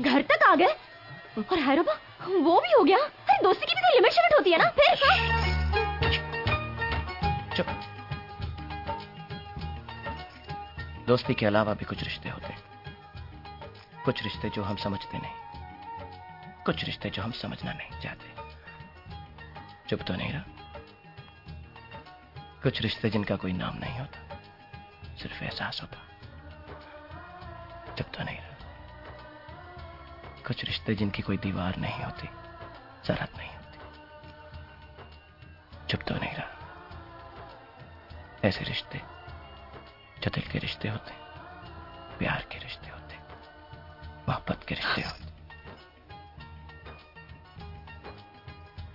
घर तक आ गए? और हैरबा वो भी हो गया? अरे दोस्ती की भी तो लिमिट शिमिट होती है ना? फिर चुप। दोस्ती के अलावा भी कुछ रिश्ते होते। कुछ रिश्ते जो हम समझते नहीं। कुछ रिश्ते जो हम समझना नहीं चाहते। चुप तो नहीं रहा। कुछ रिश्ते जिनका कोई नाम नहीं होता, सिर्फ़ एहसास होता। कुछ रिश्ते जिनकी कोई दीवार नहीं होती सरहद नहीं होती। चुप तो नहीं रहा। ऐसे रिश्ते, जो दिल के रिश्ते होते, प्यार के रिश्ते होते, मोहब्बत के रिश्ते होते।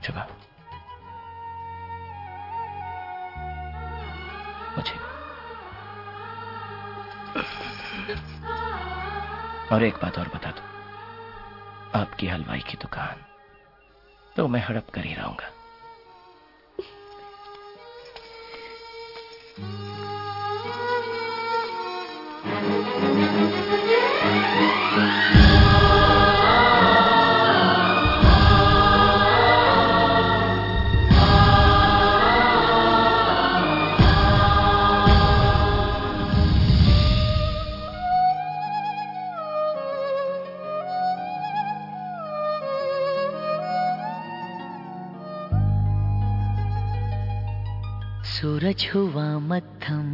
चुपा मुझे और एक बात और बता दो। आपकी हलवाई की दुकान। तो मैं हड़प कर ही रहूँगा। सूरज हुआ मत्थम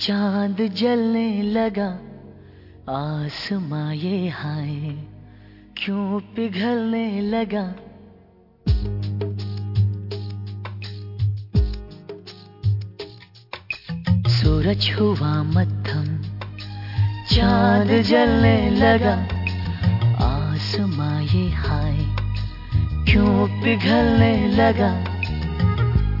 चाँद जलने लगा, आसमां ये हाय, क्यों पिघलने लगा? सूरज हुआ मत्थम चाँद जलने लगा, आसमां ये हाय, क्यों पिघलने लगा?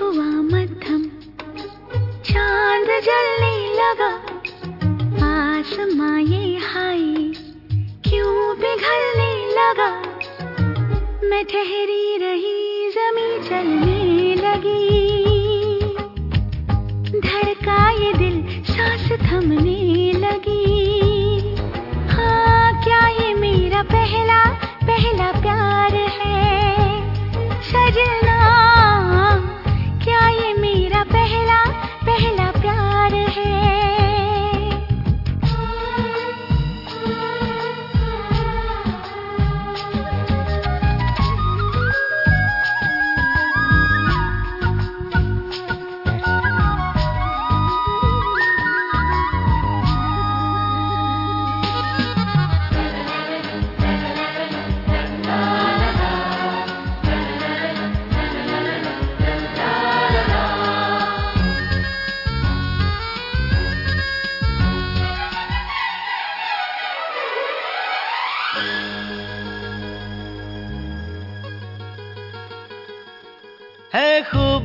हुआ मध्यम चाँद जलने लगा। आसमां ये हाई क्यों पिघलने लगा? मैं ठहरी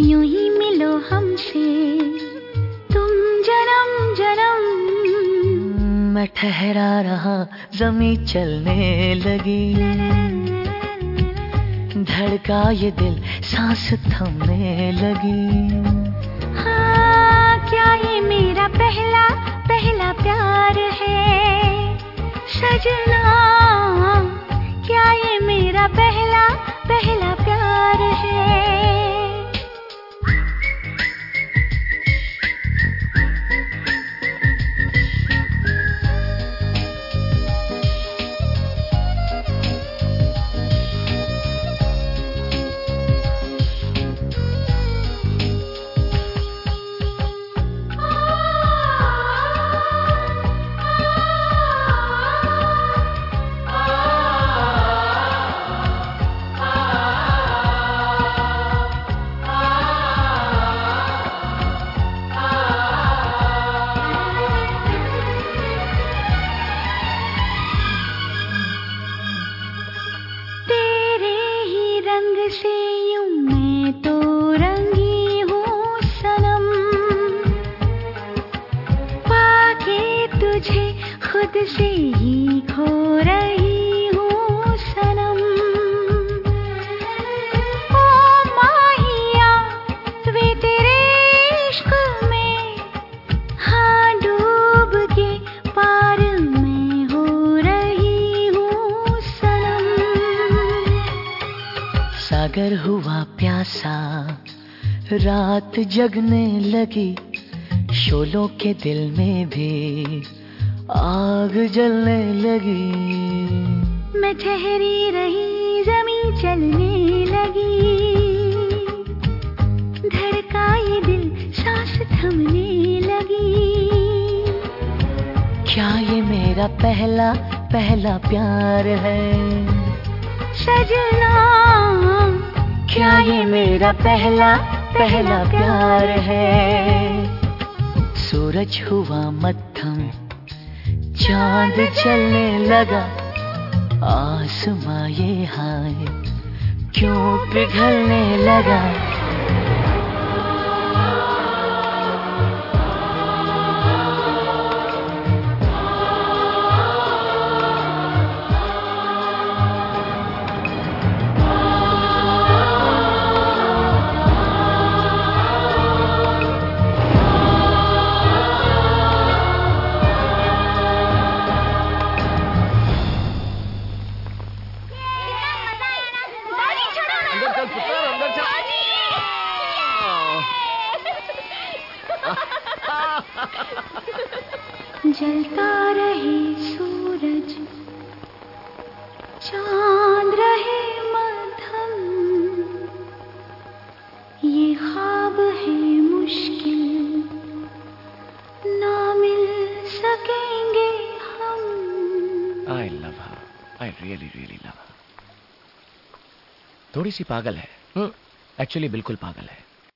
यूँ ही मिलो हमसे। तुम जन्म जन्म। मैं ठहरा रहा जमी चलने लगी। धड़का ये दिल सांस थमने लगी। हाँ क्या ये मेरा पहला पहला प्यार है? सजना क्या ये मेरा पहला पहला प्यार है? रात जगने लगी शोलों के दिल में भी आग जलने लगी। मैं ठहरी रही जमी चलने लगी। धड़का ये दिल सांस थमने लगी। क्या ये मेरा पहला पहला प्यार है? सजना क्या ये मेरा पहला पहला प्यार है। सूरज हुआ मत्थम चाँद चलने लगा, आसमां ये हाय, क्यों पिघलने लगा? जलता रहे सूरज, चाँद रहे मध्यम ये ख्वाब है मुश्किल, ना मिल सकेंगे हम। I love her I really really love थोड़ी सी पागल है। एक्चुअली बिल्कुल पागल है।